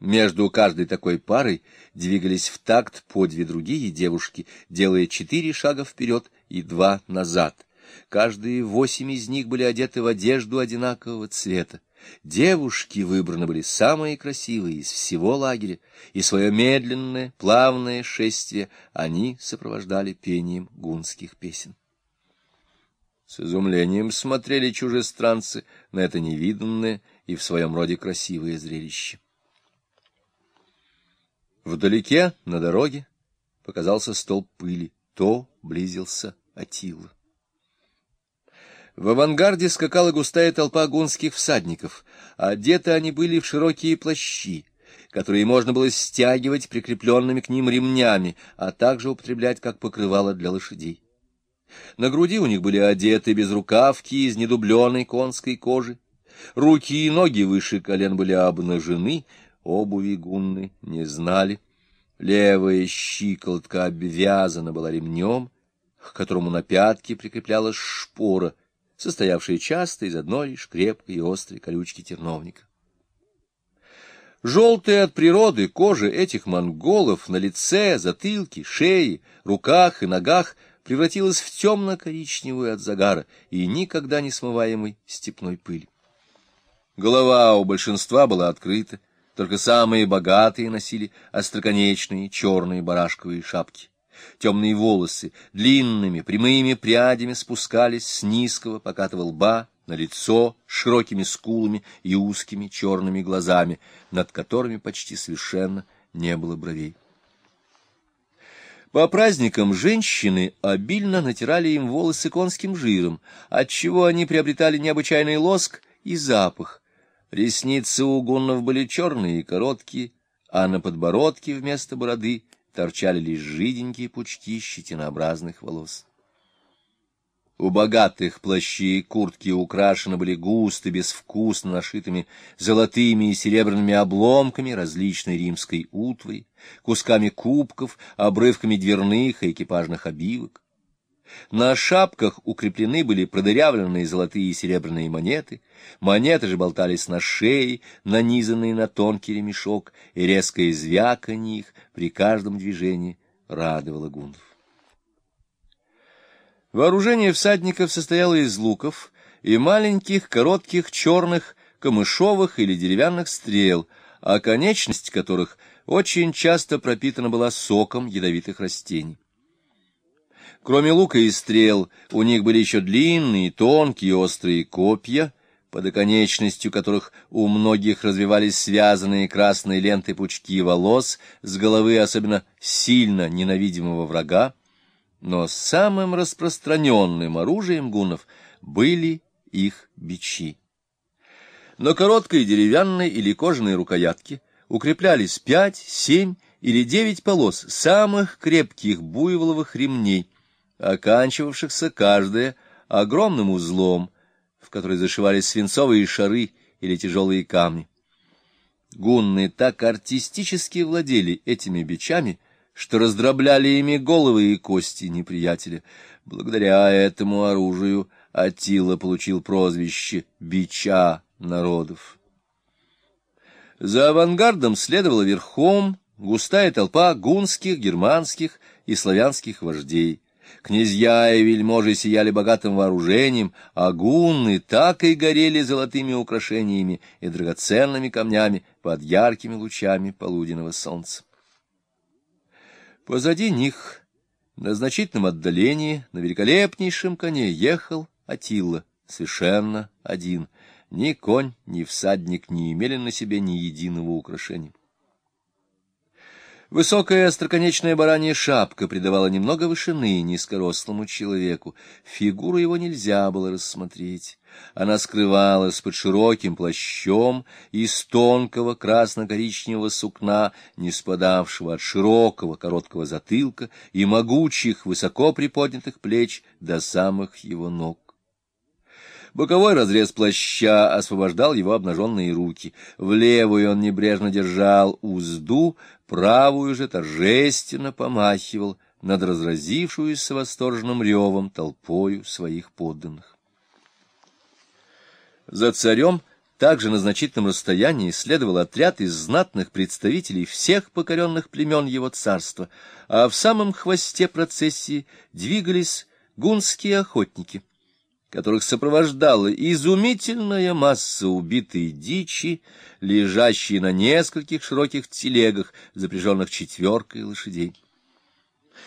Между каждой такой парой двигались в такт по две другие девушки, делая четыре шага вперед и два назад. Каждые восемь из них были одеты в одежду одинакового цвета. Девушки выбраны были самые красивые из всего лагеря, и свое медленное, плавное шествие они сопровождали пением гунских песен. С изумлением смотрели чужестранцы на это невиданное и в своем роде красивое зрелище. Вдалеке, на дороге, показался столб пыли. То близился Атила. В авангарде скакала густая толпа гунских всадников. Одеты они были в широкие плащи, которые можно было стягивать прикрепленными к ним ремнями, а также употреблять как покрывало для лошадей. На груди у них были одеты безрукавки из недубленной конской кожи. Руки и ноги выше колен были обнажены, обуви гунны не знали. Левая щиколотка обвязана была ремнем, к которому на пятке прикреплялась шпора, состоявшая часто из одной лишь крепкой и острой колючки терновника. Желтая от природы кожа этих монголов на лице, затылке, шее, руках и ногах превратилась в темно-коричневую от загара и никогда не смываемой степной пыли. Голова у большинства была открыта, только самые богатые носили остроконечные черные барашковые шапки. Темные волосы длинными прямыми прядями спускались с низкого покатого лба на лицо широкими скулами и узкими черными глазами, над которыми почти совершенно не было бровей. По праздникам женщины обильно натирали им волосы конским жиром, отчего они приобретали необычайный лоск и запах, Ресницы у гуннов были черные и короткие, а на подбородке вместо бороды торчали лишь жиденькие пучки щетинообразных волос. У богатых плащи и куртки украшены были густо, безвкусно нашитыми золотыми и серебряными обломками различной римской утвари, кусками кубков, обрывками дверных и экипажных обивок. На шапках укреплены были продырявленные золотые и серебряные монеты, монеты же болтались на шее, нанизанные на тонкий ремешок, и резкое звяканье их при каждом движении радовало гундов. Вооружение всадников состояло из луков и маленьких, коротких, черных, камышовых или деревянных стрел, а конечность которых очень часто пропитана была соком ядовитых растений. Кроме лука и стрел, у них были еще длинные, тонкие, острые копья, под оконечностью которых у многих развивались связанные красной лентой пучки волос с головы особенно сильно ненавидимого врага. Но самым распространенным оружием гуннов были их бичи. На короткой деревянной или кожаной рукоятке укреплялись пять, семь или девять полос самых крепких буйволовых ремней — оканчивавшихся каждое огромным узлом, в который зашивались свинцовые шары или тяжелые камни. Гунны так артистически владели этими бичами, что раздробляли ими головы и кости неприятеля. Благодаря этому оружию Атила получил прозвище «бича народов». За авангардом следовала верхом густая толпа гунских, германских и славянских вождей. Князья и вельможи сияли богатым вооружением, а гунны так и горели золотыми украшениями и драгоценными камнями под яркими лучами полуденного солнца. Позади них, на значительном отдалении, на великолепнейшем коне ехал Атилла, совершенно один. Ни конь, ни всадник не имели на себе ни единого украшения. Высокая остроконечная баранья шапка придавала немного вышины низкорослому человеку. Фигуру его нельзя было рассмотреть. Она скрывалась под широким плащом из тонкого красно-коричневого сукна, не спадавшего от широкого короткого затылка и могучих, высоко приподнятых плеч до самых его ног. Боковой разрез плаща освобождал его обнаженные руки. В левую он небрежно держал узду, правую же торжественно помахивал над разразившуюся восторженным ревом толпою своих подданных. За царем Также на значительном расстоянии следовал отряд из знатных представителей всех покоренных племен его царства, а в самом хвосте процессии двигались гунские охотники, которых сопровождала изумительная масса убитой дичи, лежащей на нескольких широких телегах, запряженных четверкой лошадей.